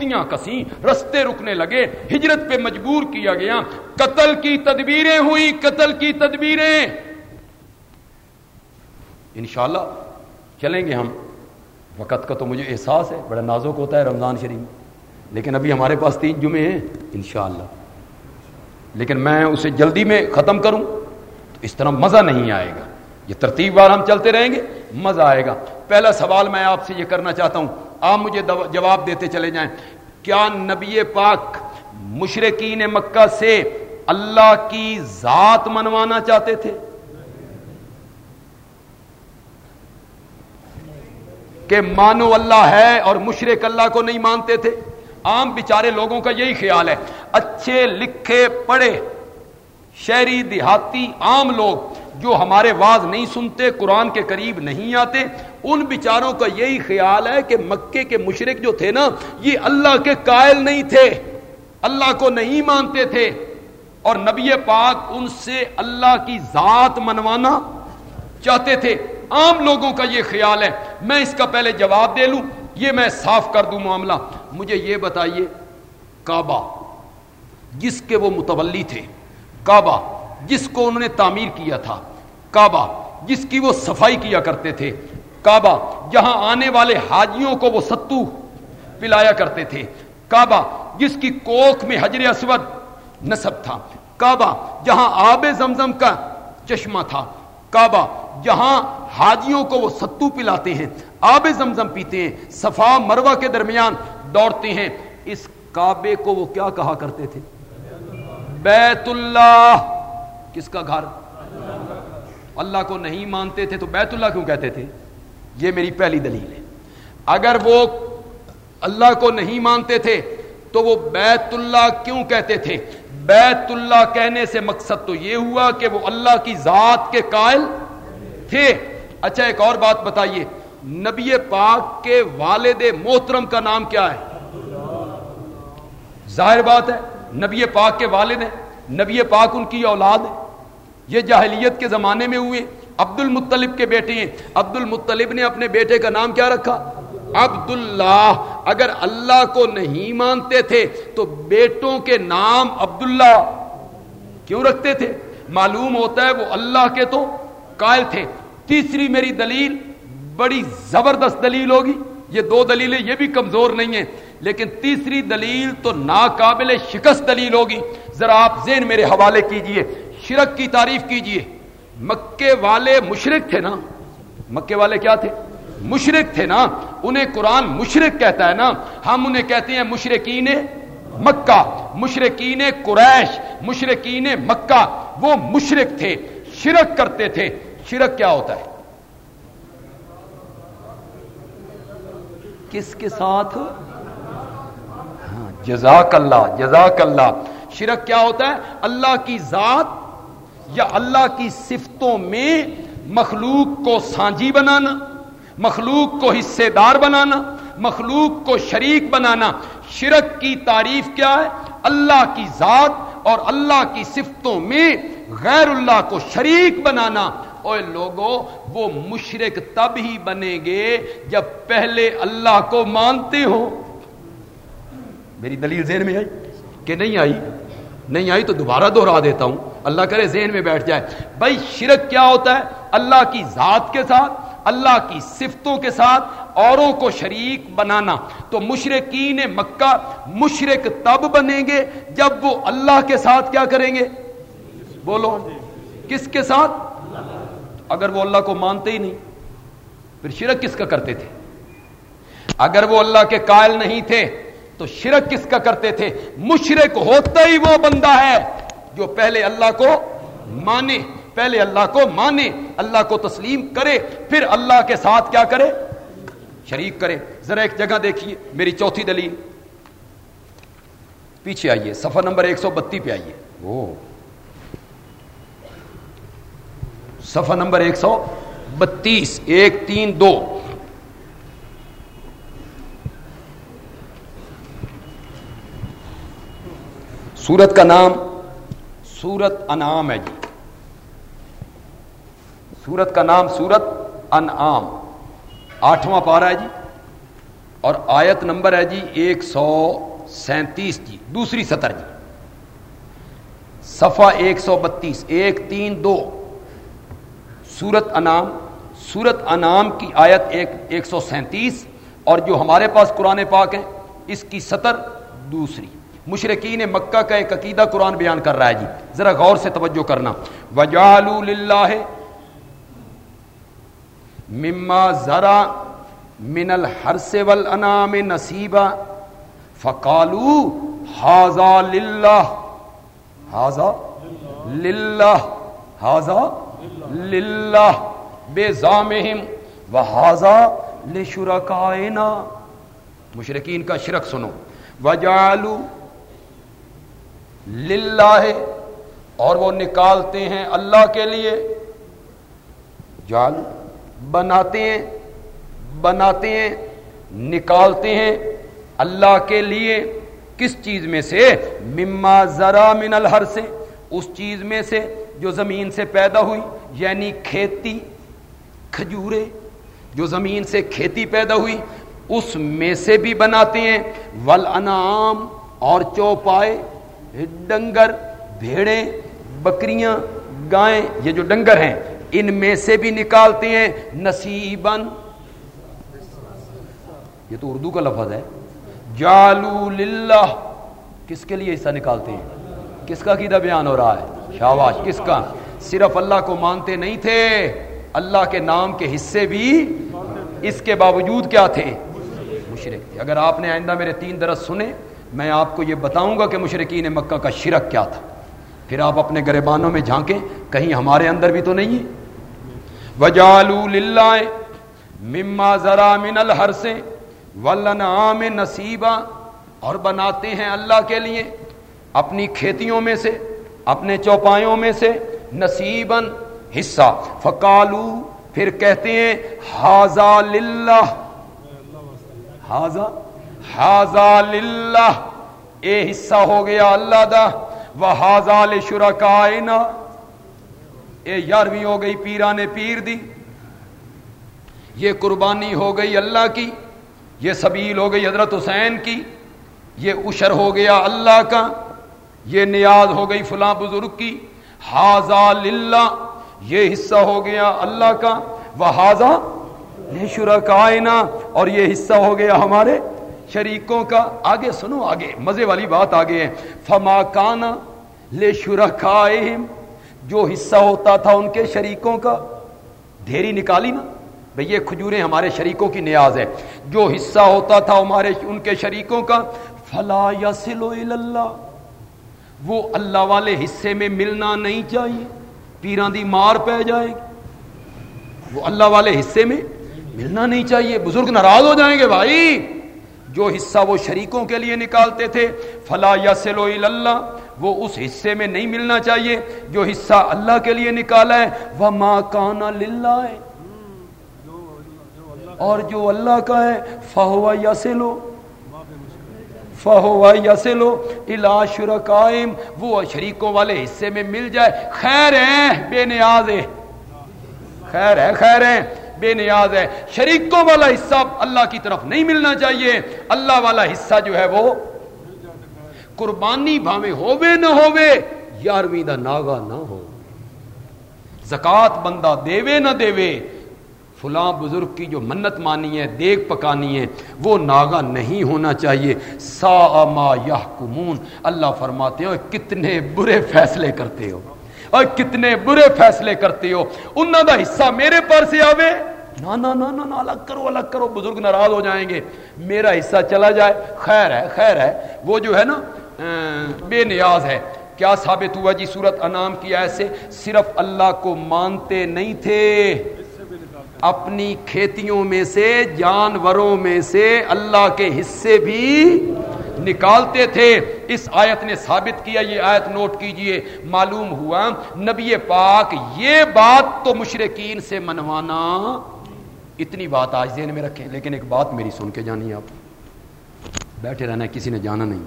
بستیاں کسی رستے رکنے لگے، ہجرت پہ مجبور کیا گیا۔ قتل کی تدبیریں ہوئی قتل کی تدبیریں۔ انشاءاللہ چلیں گے ہم۔ وقت کا تو مجھے احساس ہے، بڑا نازک ہوتا ہے رمضان شریف۔ لیکن ابھی ہمارے پاس تین جمعے ہیں، انشاءاللہ۔ لیکن میں اسے جلدی میں ختم کروں، تو اس طرح مزہ نہیں آئے گا۔ یہ ترتیب بار ہم چلتے رہیں گے، مزہ آئے گا۔ پہلا سوال میں آپ سے یہ کرنا چاہتا ہوں آپ مجھے جواب دیتے چلے جائیں۔ کیا نبی پاک مشرقین مکہ سے اللہ کی ذات منوانا چاہتے تھے؟ کہ مانو اللہ ہے اور مشرق اللہ کو نہیں مانتے تھے؟ عام بیچارے لوگوں کا یہی خیال ہے۔ اچھے لکھے پڑھے شہری دیہاتی عام لوگ جو ہمارے واز نہیں سنتے، قرآن کے قریب نہیں آتے، ان بیچاروں کا یہی خیال ہے کہ مکے کے مشرق جو تھے نا، یہ اللہ کے قائل نہیں تھے، اللہ کو نہیں مانتے تھے۔ اور نبی پاک ان سے اللہ کی ذات منوانا چاہتے تھے۔ عام لوگوں کا یہ خیال ہے۔ میں اس کا پہلے جواب دے لوں، یہ میں صاف کر دوں معاملہ۔ مجھے یہ بتائیے، کعبہ، جس کے وہ متولی تھے، کعبہ جس کو انہوں نے تعمیر کیا تھا، کعبہ، جس کی وہ صفائی کیا کرتے تھے، کعبہ، جہاں آنے والے حاجیوں کو وہ ستو پلایا کرتے تھے، کعبہ، جس کی کوکھ میں حجر اسود نصب تھا، کعبہ، جہاں آب زمزم کا چشمہ تھا، کعبہ، جہاں حاجیوں کو وہ ستو پلاتے ہیں، آب زمزم پیتے ہیں، صفا مروا کے درمیان دوڑتے ہیں، اس کعبے کو وہ کیا کہا کرتے تھے؟ بیت اللہ۔ کس کا گھر؟ اللہ کو نہیں مانتے تھے تو بیت اللہ کیوں کہتے تھے؟ یہ میری پہلی دلیل ہے۔ اگر وہ اللہ کو نہیں مانتے تھے تو وہ بیت اللہ کیوں کہتے تھے؟ بیت اللہ کہنے سے مقصد تو یہ ہوا کہ وہ اللہ کی ذات کے قائل تھے۔ اچھا ایک اور بات بتائیے۔ نبی پاک کے والد محترم کا نام کیا ہے؟ ظاہر بات ہے، نبی پاک کے والد ہیں۔ نبی پاک ان کی اولاد ہے۔ یہ جاہلیت کے زمانے میں ہوئے۔ عبد المطلب کے بیٹے ہیں۔ عبد المطلب نے اپنے بیٹے کا نام کیا رکھا؟ عبداللہ۔ اگر اللہ کو نہیں مانتے تھے تو بیٹوں کے نام عبداللہ کیوں رکھتے تھے؟ معلوم ہوتا ہے وہ اللہ کے تو قائل تھے۔ تیسری میری دلیل، بڑی زبردست دلیل ہوگی۔ یہ دو دلیلیں، یہ بھی کمزور نہیں ہیں۔ لیکن تیسری دلیل تو ناقابل شکست دلیل ہوگی۔ ذرا آپ ذہن میرے حوالے کیجیے، شرک کی تعریف کیجیے۔ مکے والے مشرق تھے نا؟ مکے والے کیا تھے؟ مشرق تھے نا؟ انہیں قرآن مشرق کہتا ہے نا۔ ہم انہیں کہتے ہیں مشرقین مکہ مشرقین قریش مشرقین مکہ۔ وہ مشرق تھے، شرک کرتے تھے۔ شرک کیا ہوتا ہے؟ کس کے ساتھ؟ ہاں جزاک اللہ جزاک اللہ۔ شرک کیا ہوتا ہے؟ اللہ کی ذات یا اللہ کی صفتوں میں مخلوق کو سانجی بنانا، مخلوق کو حصے دار بنانا، مخلوق کو شریک بنانا۔ شرک کی تعریف کیا ہے؟ اللہ کی ذات اور اللہ کی صفتوں میں غیر اللہ کو شریک بنانا۔ اور لوگوں وہ مشرق تب ہی بنیں گے جب پہلے اللہ کو مانتے ہو۔ میری دلیل ذہن میں آئی کہ نہیں آئی؟ نہیں آئی تو دوبارہ دوہرا دیتا ہوں۔ اللہ کرے ذہن میں بیٹھ جائے۔ بھائی شرک کیا ہوتا ہے؟ اللہ کی ذات کے ساتھ، اللہ کی صفتوں کے ساتھ اوروں کو شریک بنانا۔ تو مشرقین مکہ مشرق تب بنیں گے جب وہ اللہ کے ساتھ کیا کریں گے؟ بولو، کس کے ساتھ؟ اگر وہ اللہ کو مانتے ہی نہیں، پھر شرک کس کا کرتے تھے؟ اگر وہ اللہ کے قائل نہیں تھے تو شرک کس کا کرتے تھے؟ مشرق ہوتا ہی وہ بندہ ہے جو پہلے اللہ کو مانے، پہلے اللہ کو مانے، اللہ کو تسلیم کرے، پھر اللہ کے ساتھ کیا کرے؟ شریک کرے۔ ذرا ایک جگہ دیکھیے، میری چوتھی دلیل۔ پیچھے آئیے سفر نمبر ایک سو بتی پہ آئیے۔ وہ سفر نمبر ایک سو بتیس، ایک تین دو۔ سورت کا نام سورت انعام ہے جی۔ سورت کا نام سورت انعام۔ آٹھواں پارا ہے جی۔ اور آیت نمبر ہے جی ایک سو سینتیس جی۔ دوسری سطر جی۔ صفا ایک سو بتیس۔ ایک، تین، دو۔ سورت انام سورت انام کی آیت ایک ایک سو سینتیس۔ اور جو ہمارے پاس قرآن پاک ہے، اس کی سطر دوسری۔ مشرقین مکہ کا ایک عقیدہ قرآن بیان کر رہا ہے جی۔ ذرا غور سے توجہ کرنا۔ وجالو للہ مما ذرا من الحرس والانام نصیبا فقالو حاضا للہ حاضا للہ حاضا للہ بے زامہم وحاضا لشرکائنا مشرقین کا شرک سنو۔ وجالو للہ اور وہ نکالتے ہیں اللہ کے لیے۔ جال بناتے ہیں بناتے ہیں، نکالتے ہیں اللہ کے لیے۔ کس چیز میں سے؟ مما ذرا من الحر سے اس چیز میں سے جو زمین سے پیدا ہوئی یعنی کھیتی، کھجورے۔ جو زمین سے کھیتی پیدا ہوئی، اس میں سے بھی بناتے ہیں۔ ول انعام اور چوپائے۔ ڈنگر بھیڑیں بکریاں گائیں یہ جو ڈنگر ہیں ان میں سے بھی نکالتے ہیں نصیبن یہ تو اردو کا لفظ ہے جالو للہ کس کے لیے حصہ نکالتے ہیں کس کا قیدہ بیان ہو رہا ہے شاواش کس کا صرف اللہ کو مانتے نہیں تھے اللہ کے نام کے حصے بھی اس کے باوجود کیا تھے مشرق تھے اگر آپ نے آئندہ میرے تین درس سنے میں آپ کو یہ بتاؤں گا کہ مشرقین مکہ کا شرک کیا تھا۔ پھر آپ اپنے گریبانوں میں جھانکیں، کہیں ہمارے اندر بھی تو نہیں ہے۔ وجالو للہ مما ذرا من الحر سے ولنعام نصیبہ اور بناتے ہیں اللہ کے لیے اپنی کھیتیوں میں سے، اپنے چوپایوں میں سے نصیبن حصہ۔ فکالو پھر کہتے ہیں حاضا للہ حاضا حاضا للہ، اے حصہ ہو گیا اللہ دا وہ حاضا لشرکائنا۔ اے یارویں ہو گئی پیرا نے پیر دی۔ یہ قربانی ہو گئی اللہ کی، یہ سبیل ہو گئی حضرت حسین کی۔ یہ اشر ہو گیا اللہ کا۔ یہ نیاز ہو گئی فلاں بزرگ کی۔ حاضا للہ، یہ حصہ ہو گیا اللہ کا۔ وہ حاضا شرکائنا اور یہ حصہ ہو گیا ہمارے شریکوں کا آگے سنو آگے، مزے والی بات آگے ہے۔ فما کانا لے شرکائہم جو حصہ ہوتا تھا ان کے شریکوں کا، ڈھیری نکالی نا۔ بھئی یہ کھجوریں ہمارے شریکوں کی نیاز ہے۔ جو حصہ ہوتا تھا ہمارے ان کے شریکوں کا، فلا یسلو اللہ وہ اللہ والے حصے میں ملنا نہیں چاہیے۔ پیران دی مار پہ جائے گی۔ وہ اللہ والے حصے میں ملنا نہیں چاہیے۔ بزرگ ناراض ہو جائیں گے بھائی۔ جو حصہ وہ شریکوں کے لیے نکالتے تھے، فلا یسلو اللہ وہ اس حصے میں نہیں ملنا چاہیے، جو حصہ اللہ کے لیے نکالا ہے وہ ماں کانا للہ ہے اور جو اللہ کا ہے فہوا یسلو فہوا یسلو الا شرکائم وہ شریکوں والے حصے میں مل جائے۔ خیر ہے بے نیاز ہے خیر ہے خیر ہے بے نیاز ہے۔ شریکوں والا حصہ اللہ کی طرف نہیں ملنا چاہیے۔ اللہ والا حصہ جو ہے وہ قربانی بھاوے ہووے نہ ہووے، یارویں دا ناگا نہ ہو۔ زکات بندہ دیوے نہ دیوے، فلاں بزرگ کی جو منت مانی ہے دیکھ پکانی ہے، وہ ناگا نہیں ہونا چاہیے۔ سا ما یحکمون، اللہ فرماتے ہو کتنے برے فیصلے کرتے ہو۔ اور کتنے برے فیصلے کرتے ہو۔ انہوں دا حصہ میرے پر سے آوے نہ نہ نہ نہ الگ کرو الگ کرو، بزرگ ناراض ہو جائیں گے۔ میرا حصہ چلا جائے۔ خیر ہے خیر ہے۔ وہ جو ہے نا بے نیاز ہے۔ کیا ثابت ہوا جی صورت انعام کی ایسے صرف اللہ کو مانتے نہیں تھے۔ اپنی کھیتیوں میں سے، جانوروں میں سے اللہ کے حصے بھی نکالتے تھے۔ اس آیت نے ثابت کیا، یہ آیت نوٹ کیجیے۔ معلوم ہوا، نبی پاک، یہ بات تو مشرقین سے منوانا۔ اتنی بات آج ذہن میں رکھیں، لیکن ایک بات میری سن کے جانی آپ۔ بیٹھے رہنا کسی نے جانا نہیں۔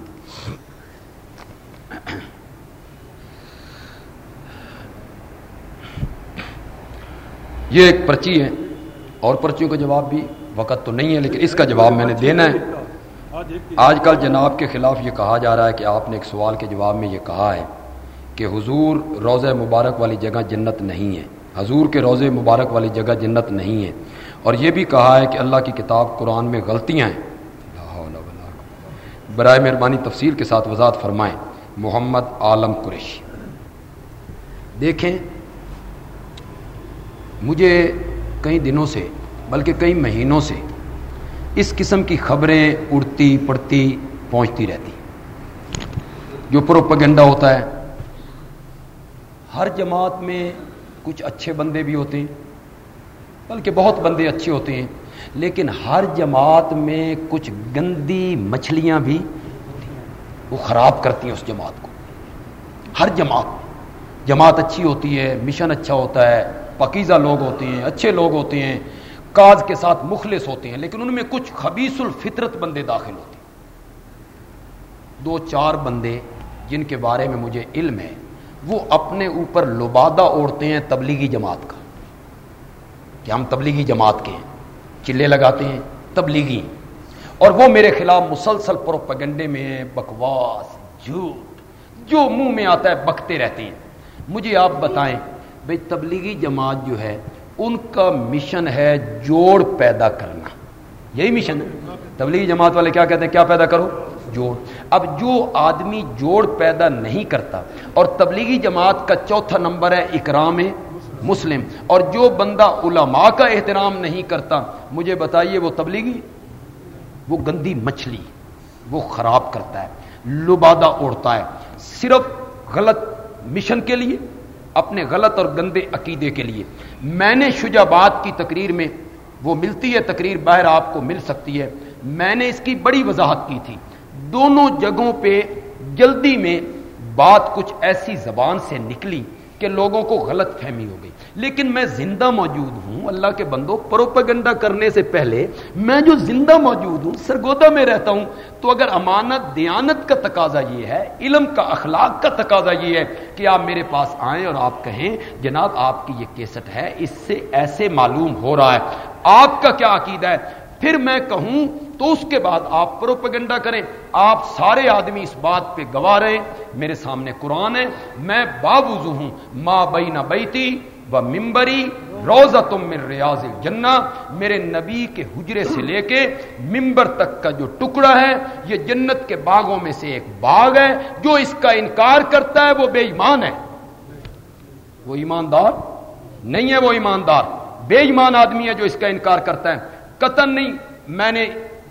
یہ ایک پرچی ہے، اور پرچیوں کا جواب بھی وقت تو نہیں ہے، لیکن اس کا جواب میں نے دینا ہے۔ آج کل جناب کے خلاف یہ کہا جا رہا ہے کہ آپ نے ایک سوال کے جواب میں یہ کہا ہے کہ حضور روزہ مبارک والی جگہ جنت نہیں ہے۔ حضور کے روزے مبارک والی جگہ جنت نہیں ہے۔ اور یہ بھی کہا ہے کہ اللہ کی کتاب قرآن میں غلطیاں ہیں۔ برائے مہربانی تفصیل کے ساتھ وضاحت فرمائیں۔ محمد عالم قریشی دیکھیں، مجھے کئی دنوں سے، بلکہ کئی مہینوں سے اس قسم کی خبریں اڑتی پڑتی پہنچتی رہتی جو پروپگنڈا ہوتا ہے۔ ہر جماعت میں کچھ اچھے بندے بھی ہوتے ہیں، بلکہ بہت بندے اچھے ہوتے ہیں، لیکن ہر جماعت میں کچھ گندی مچھلیاں بھی وہ خراب کرتی ہیں اس جماعت کو۔ ہر جماعت جماعت اچھی ہوتی ہے، مشن اچھا ہوتا ہے پکیزہ لوگ ہوتے ہیں، اچھے لوگ ہوتے ہیں کاج کے ساتھ مخلص ہوتے ہیں، لیکن ان میں کچھ خبیص الفطرت بندے داخل ہوتے ہیں۔ دو چار بندے جن کے بارے میں مجھے علم ہے، وہ اپنے اوپر لبادہ اوڑھتے ہیں تبلیغی جماعت کا۔ کہ ہم تبلیغی جماعت کے ہیں، چلے لگاتے ہیں، تبلیغی اور وہ میرے خلاف مسلسل پروپگنڈے میں ہیں، بکواس، جھوٹ، جو منہ میں آتا ہے بکتے رہتے ہیں۔ مجھے آپ بتائیں بھائی تبلیغی جماعت جو ہے ان کا مشن ہے جوڑ پیدا کرنا۔ یہی مشن ہے۔ تبلیغی جماعت والے کیا کہتے ہیں؟ کیا پیدا کرو؟ جوڑ۔ اب جو آدمی جوڑ پیدا نہیں کرتا، اور تبلیغی جماعت کا چوتھا نمبر ہے اکرام مسلم۔ اور جو بندہ علماء کا احترام نہیں کرتا، مجھے بتائیے وہ تبلیغی؟ وہ گندی مچھلی، وہ خراب کرتا ہے، لبادہ اڑتا ہے۔ صرف غلط مشن کے لیے اپنے غلط اور گندے عقیدے کے لیے۔ میں نے شجابات کی تقریر میں وہ ملتی ہے، تقریر باہر آپ کو مل سکتی ہے۔ میں نے اس کی بڑی وضاحت کی تھی۔ دونوں جگہوں پہ جلدی میں بات کچھ ایسی زبان سے نکلی۔ کہ لوگوں کو غلط فہمی ہو گئی۔ لیکن میں زندہ موجود ہوں، اللہ کے بندوں پروپگنڈا کرنے سے پہلے میں جو زندہ موجود ہوں سرگودا میں رہتا ہوں، تو اگر امانت، دیانت کا تقاضا یہ ہے، علم کا، اخلاق کا تقاضا یہ ہے کہ آپ میرے پاس آئیں اور آپ کہیں، جناب، آپ کی یہ کیسٹ ہے، اس سے ایسے معلوم ہو رہا ہے۔ آپ کا کیا عقیدہ ہے؟ پھر میں کہوں تو اس کے بعد آپ پروپگنڈا کریں۔ آپ سارے آدمی اس بات پہ گواہ رہے میرے سامنے قرآن ہے۔ میں بابوزو ہوں۔ ماں بئی نہ بیتی و ممبری روزہ تم من ریاض جنا میرے نبی کے حجرے سے لے کے ممبر تک کا جو ٹکڑا ہے، یہ جنت کے باغوں میں سے ایک باغ ہے۔ جو اس کا انکار کرتا ہے، وہ بے ایمان ہے۔ وہ ایماندار نہیں ہے، وہ ایماندار۔ بے ایمان آدمی ہے جو اس کا انکار کرتا ہے۔ قطن نہیں، میں نے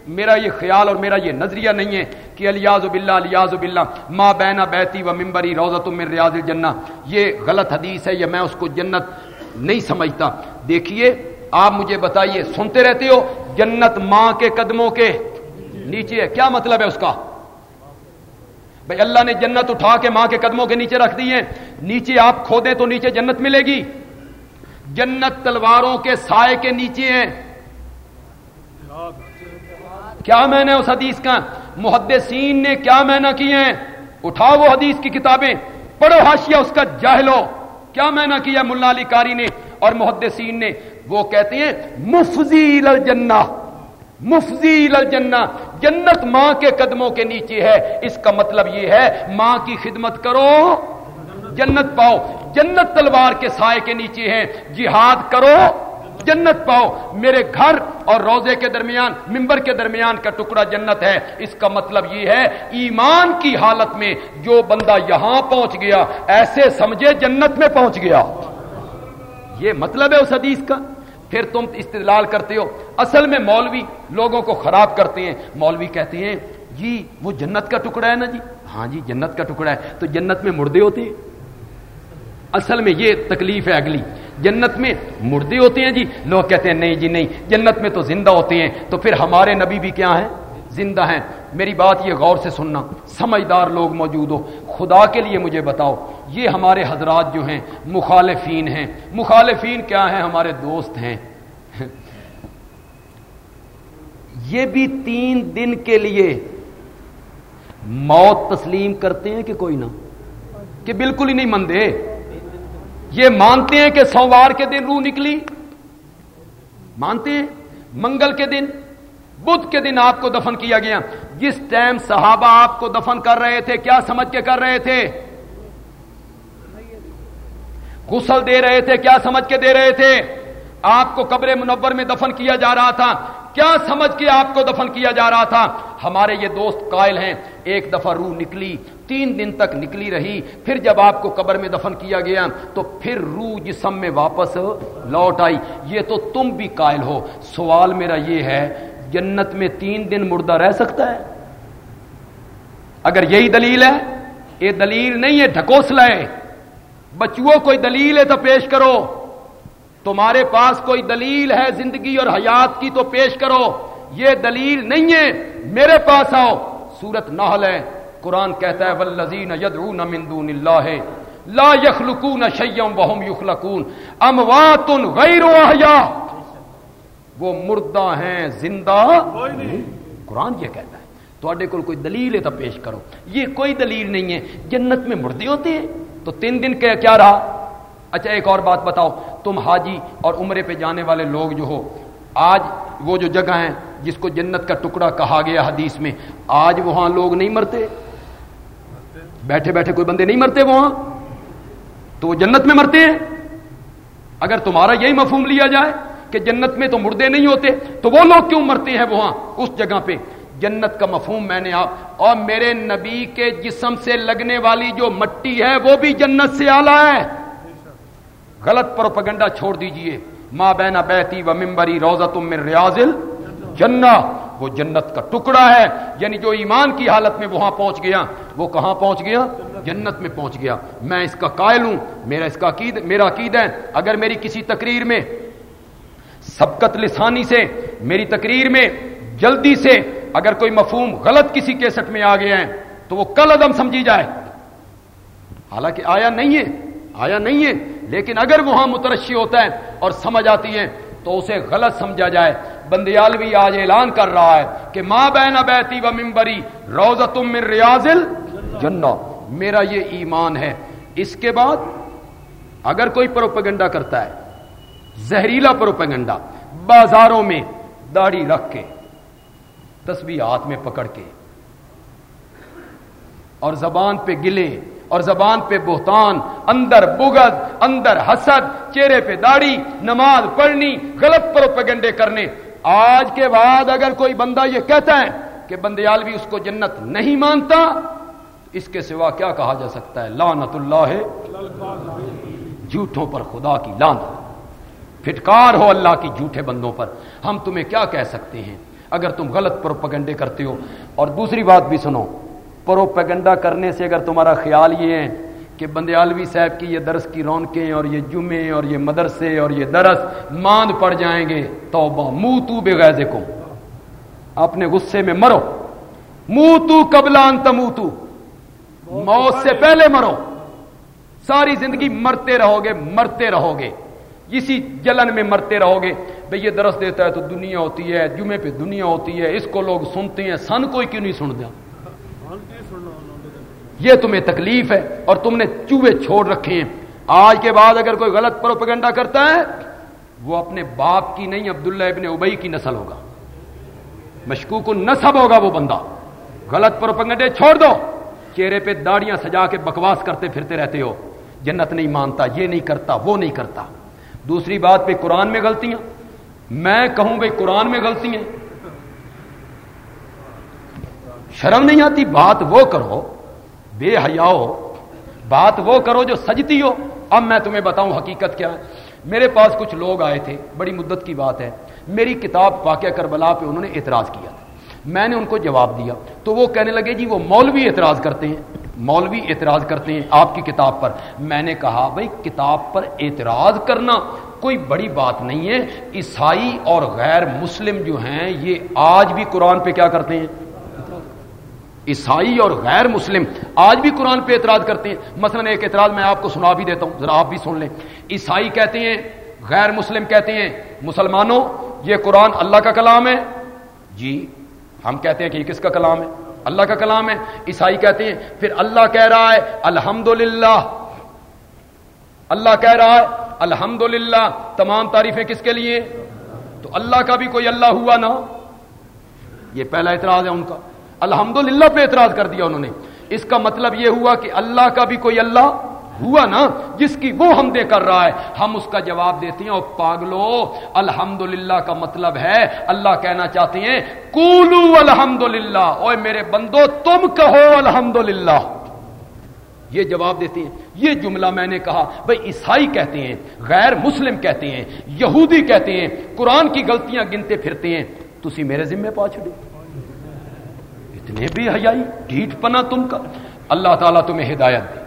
میرا یہ خیال اور میرا یہ نظریہ نہیں ہے کہ الیاز باللہ الیاز باللہ ماں بینا بیتی و ممبری روزہ من ریاض الجنہ۔ یہ غلط حدیث ہے یا میں اس کو جنت نہیں سمجھتا۔ دیکھیے، آپ مجھے بتائیے، سنتے رہتے ہو؟ جنت ماں کے قدموں کے نیچے ہے۔ کیا مطلب ہے اس کا؟ بھائی، اللہ نے جنت اٹھا کے ماں کے قدموں کے نیچے رکھ دی ہے نیچے آپ کھودیں تو نیچے جنت ملے گی۔ جنت تلواروں کے سائے کے نیچے ہیں۔ کیا میں نے اس حدیث کا محدثین نے کیا میں نہ کیے ہیں؟ اٹھاؤ وہ حدیث کی کتابیں، پڑھو حاشیہ اس کا جاہلو کیا میں نہ کیا ملا علی کاری نے اور محدثین نے۔ وہ کہتے ہیں مفضیل الجنہ مفضیل الجنہ جنت ماں کے قدموں کے نیچے ہے۔ اس کا مطلب یہ ہے، ماں کی خدمت کرو، جنت پاؤ۔ جنت تلوار کے سائے کے نیچے ہے۔ جہاد کرو۔ جنت پاؤ۔ میرے گھر اور روزے کے درمیان، ممبر کے درمیان کا ٹکڑا جنت ہے۔ اس کا مطلب یہ ہے، ایمان کی حالت میں جو بندہ یہاں پہنچ گیا، ایسے سمجھے جنت میں پہنچ گیا۔ یہ مطلب ہے اس حدیث کا۔ پھر تم استدلال کرتے ہو۔ اصل میں مولوی لوگوں کو خراب کرتے ہیں۔ مولوی کہتے ہیں جی وہ جنت کا ٹکڑا ہے نا جی؟ ہاں جی جنت کا ٹکڑا ہے۔ تو جنت میں مردے ہوتے ہیں؟ اصل میں یہ تکلیف ہے اگلی۔ جنت میں مردے ہوتے ہیں جی۔ لوگ کہتے ہیں نہیں جی نہیں، جنت میں تو زندہ ہوتے ہیں۔ تو پھر ہمارے نبی بھی کیا ہیں؟ زندہ ہیں۔ میری بات یہ غور سے سننا۔ سمجھدار لوگ موجود ہو۔ خدا کے لیے مجھے بتاؤ، یہ ہمارے حضرات جو ہیں، مخالفین ہیں۔ مخالفین کیا ہیں؟ ہمارے دوست ہیں۔ یہ بھی تین دن کے لیے موت تسلیم کرتے ہیں کہ کوئی نہ؟ کہ بالکل ہی نہیں مندے۔ یہ مانتے ہیں کہ سوموار کے دن روح نکلی؟ مانتے ہیں؟ منگل کے دن، بدھ کے دن آپ کو دفن کیا گیا۔ جس ٹائم صحابہ آپ کو دفن کر رہے تھے، کیا سمجھ کے کر رہے تھے؟ غسل دے رہے تھے، کیا سمجھ کے دے رہے تھے؟ آپ کو قبر منور میں دفن کیا جا رہا تھا۔ کیا سمجھ کے آپ کو دفن کیا جا رہا تھا؟ ہمارے یہ دوست قائل ہیں، ایک دفعہ روح نکلی۔ تین دن تک نکلی رہی، پھر جب آپ کو قبر میں دفن کیا گیا، تو پھر روح جسم میں واپس لوٹ آئی۔ یہ تو تم بھی قائل ہو۔ سوال میرا یہ ہے، جنت میں تین دن مردہ رہ سکتا ہے؟ اگر یہی دلیل ہے، یہ دلیل نہیں ہے ڈھکوسلا ہے بچوں کوئی دلیل ہے تو پیش کرو۔ تمہارے پاس کوئی دلیل ہے زندگی اور حیات کی تو پیش کرو۔ یہ دلیل نہیں ہے، میرے پاس آؤ۔ سورت نحل ہے۔ قرآن کہتا ہے ولزین یدعون من دون اللہ لا یخلقون شیئم وهم یخلقون اموات غیر احیاء وہ مردہ ہیں زندہ قرآن یہ کہتا ہے تو کوئی دلیل ہے تو پیش کرو. یہ کوئی دلیل نہیں ہے جنت میں مردے ہوتے ہیں تو تین دن کیا رہا؟ اچھا ایک اور بات بتاؤ تم حاجی اور عمرے پہ جانے والے لوگ جو ہو آج وہ جو جگہ ہیں جس کو جنت کا ٹکڑا کہا گیا حدیث میں آج وہاں لوگ نہیں مرتے؟ بیٹھے بیٹھے کوئی بندے نہیں مرتے وہاں، تو وہ جنت میں مرتے ہیں۔ اگر تمہارا یہی مفہوم لیا جائے کہ جنت میں تو مردے نہیں ہوتے، تو وہ لوگ کیوں مرتے ہیں وہاں اس جگہ پہ؟ جنت کا مفہوم میں نے آپ، اور میرے نبی کے جسم سے لگنے والی جو مٹی ہے، وہ بھی جنت سے آلہ ہے۔ غلط پروپگنڈا چھوڑ دیجیے۔ ماں بینا بیتی و ممبری روزہ تم میں ریاضل جنا وہ جنت کا ٹکڑا ہے یعنی جو ایمان کی حالت میں وہاں پہنچ گیا، وہ کہاں پہنچ گیا؟ جنت میں پہنچ گیا۔ میں اس کا قائل ہوں، میرا اس کا عقید، میرا عقید ہے۔ اگر میری کسی تقریر میں سبقت لسانی سے، میری تقریر میں جلدی سے اگر کوئی مفہوم غلط کسی کیسٹ میں آ گیا ہے، تو وہ کل عدم سمجھی جائے۔ حالانکہ آیا نہیں ہے، آیا نہیں ہے، لیکن اگر وہاں مترشی ہوتا ہے اور سمجھ آتی ہے تو اسے غلط سمجھا جائے۔ بندیال بھی آج اعلان کر رہا ہے کہ ماں بہن بیتی و ممبری روز تم ریاضل جنو میرا یہ ایمان ہے۔ اس کے بعد اگر کوئی پروپگنڈا کرتا ہے، زہریلا پروپگنڈا بازاروں میں داڑھی رکھ کے تسبیح ہاتھ میں پکڑ کے، اور زبان پہ گلے اور زبان پہ بہتان، اندر بغد اندر حسد، چہرے پہ داڑھی، نماز پڑھنی، غلط پروپگنڈے کرنے۔ آج کے بعد اگر کوئی بندہ یہ کہتا ہے کہ بندیال بھی اس کو جنت نہیں مانتا، اس کے سوا کیا کہا جا سکتا ہے؟ لانت اللہ ہے جھوٹوں پر خدا کی لانت پھٹکار ہو اللہ کی جھوٹے بندوں پر۔ ہم تمہیں کیا کہہ سکتے ہیں؟ اگر تم غلط پروپگنڈے کرتے ہو۔ اور دوسری بات بھی سنو۔ پروپیگنڈا کرنے سے اگر تمہارا خیال یہ ہے کہ بندیالوی صاحب کی یہ درس کی رونقیں اور یہ جمعے اور یہ مدرسے اور یہ درس ماند پڑ جائیں گے تو منہ تو بے کو اپنے غصے میں مرو۔ منہ تو قبلا انت تو موت سے پہلے مرو۔ ساری زندگی مرتے رہو گے مرتے رہو گے اسی جلن میں مرتے رہو گے بھئی یہ درس دیتا ہے تو دنیا ہوتی ہے، جمعے پہ دنیا ہوتی ہے، اس کو لوگ سنتے ہیں، سن کوئی کیوں نہیں سن دیا یہ تمہیں تکلیف ہے اور تم نے چوہے چھوڑ رکھے ہیں۔ آج کے بعد اگر کوئی غلط پروپگنڈا کرتا ہے، وہ اپنے باپ کی نہیں، عبداللہ ابن ابئی کی نسل ہوگا۔ مشکوک نصب ہوگا وہ بندہ۔ غلط پروپگنڈے چھوڑ دو۔ چہرے پہ داڑیاں سجا کے بکواس کرتے پھرتے رہتے ہو۔ جنت نہیں مانتا، یہ نہیں کرتا، وہ نہیں کرتا۔ دوسری بات پہ قرآن میں غلطیاں۔ میں کہوں بھائی قرآن میں غلطی ہیں شرم نہیں آتی، بات وہ کرو بے حیا بات وہ کرو جو سجتی ہو۔ اب میں تمہیں بتاؤں حقیقت کیا ہے۔ میرے پاس کچھ لوگ آئے تھے۔ بڑی مدت کی بات ہے۔ میری کتاب واقعہ کربلا پہ انہوں نے اعتراض کیا۔ تھا میں نے ان کو جواب دیا۔ تو وہ کہنے لگے جی وہ مولوی اعتراض کرتے ہیں۔ مولوی اعتراض کرتے ہیں آپ کی کتاب پر۔ میں نے کہا، بھائی، کتاب پر اعتراض کرنا کوئی بڑی بات نہیں ہے۔ عیسائی اور غیر مسلم جو ہیں، یہ آج بھی قرآن پہ کیا کرتے ہیں؟ عیسائی اور غیر مسلم آج بھی قرآن پہ اعتراض کرتے ہیں۔ مثلا ایک اعتراض میں آپ کو سنا بھی دیتا ہوں، ذرا آپ بھی سن لیں۔ عیسائی کہتے ہیں، غیر مسلم کہتے ہیں۔ مسلمانوں، یہ قرآن اللہ کا کلام ہے۔ جی ہم کہتے ہیں کہ یہ کس کا کلام ہے؟ اللہ کا کلام ہے۔ عیسائی کہتے ہیں، پھر اللہ کہہ رہا ہے الحمد اللہ کہہ رہا ہے الحمد تمام تعریفیں کس کے لیے؟ تو اللہ کا بھی کوئی اللہ ہوا نا یہ پہلا اعتراض ہے ان کا۔ الحمدللہ پہ اعتراض کر دیا انہوں نے۔ اس کا مطلب یہ ہوا کہ اللہ کا بھی کوئی اللہ ہوا نا، جس کی وہ ہم دے کر رہا ہے، ہم اس کا جواب دیتے ہیں اور پاگلو الحمد کا مطلب ہے، اللہ کہنا چاہتے ہیں کولو الحمد للہ میرے بندو، تم کہو الحمد یہ جواب دیتے ہیں۔ یہ جملہ میں نے کہا بھائی عیسائی کہتے ہیں، غیر مسلم کہتے ہیں، یہودی کہتے ہیں، قرآن کی غلطیاں گنتے پھرتے ہیں۔ تسی میرے ذمے پا چھڑے اتنے بھی حیائی، ڈھیٹ پنا تم کا۔ اللہ تعالیٰ تمہیں ہدایت دے۔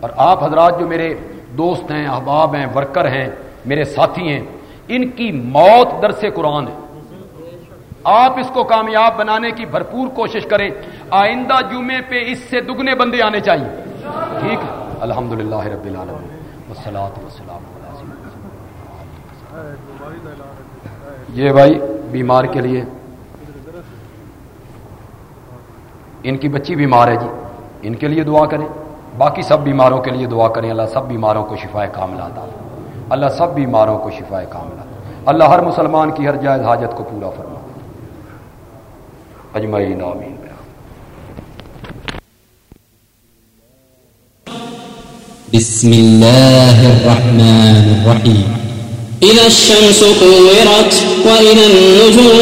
اور آپ حضرات جو میرے دوست ہیں، احباب ہیں، ورکر ہیں، میرے ساتھی ہیں، ان کی موت در سے قرآن ہے۔ آپ اس کو کامیاب بنانے کی بھرپور کوشش کریں۔ آئندہ جمعے پہ اس سے دگنے بندے آنے چاہیے۔ ٹھیک ہے؟ الحمد للہ رب وسلام یہ بھائی بیمار کے لیے ان کی بچی بیمار ہے جی۔ ان کے لیے دعا کریں۔ باقی سب بیماروں کے لیے دعا کریں۔ اللہ سب بیماروں کو شفا کاملہ دا اللہ سب بیماروں کو شفا کاملہ اللہ ہر مسلمان کی ہر جائز حاجت کو پورا فرما اجمعین، آمین۔ بسم الله الرحمن الرحيم إذا الشمس كورت وإذا النجوم